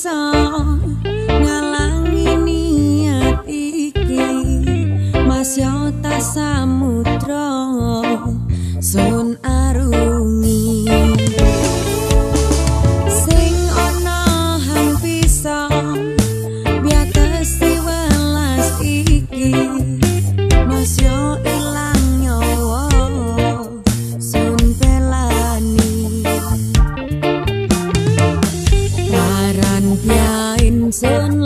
iso ngalangi niat iki. Mas yota samudro sun arus sơn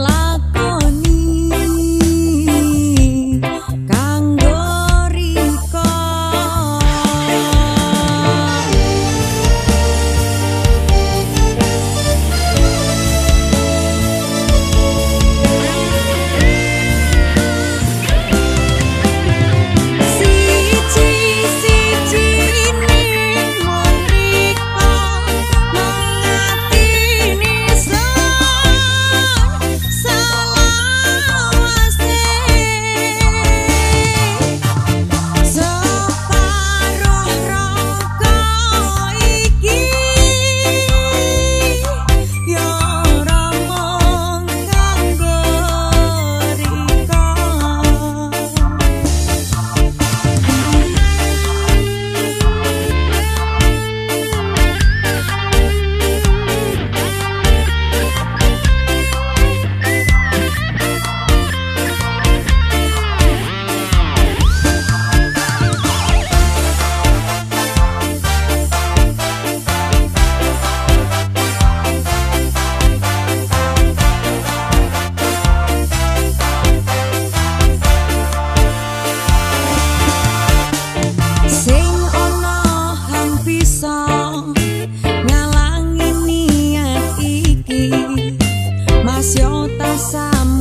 Maciotas amarillas.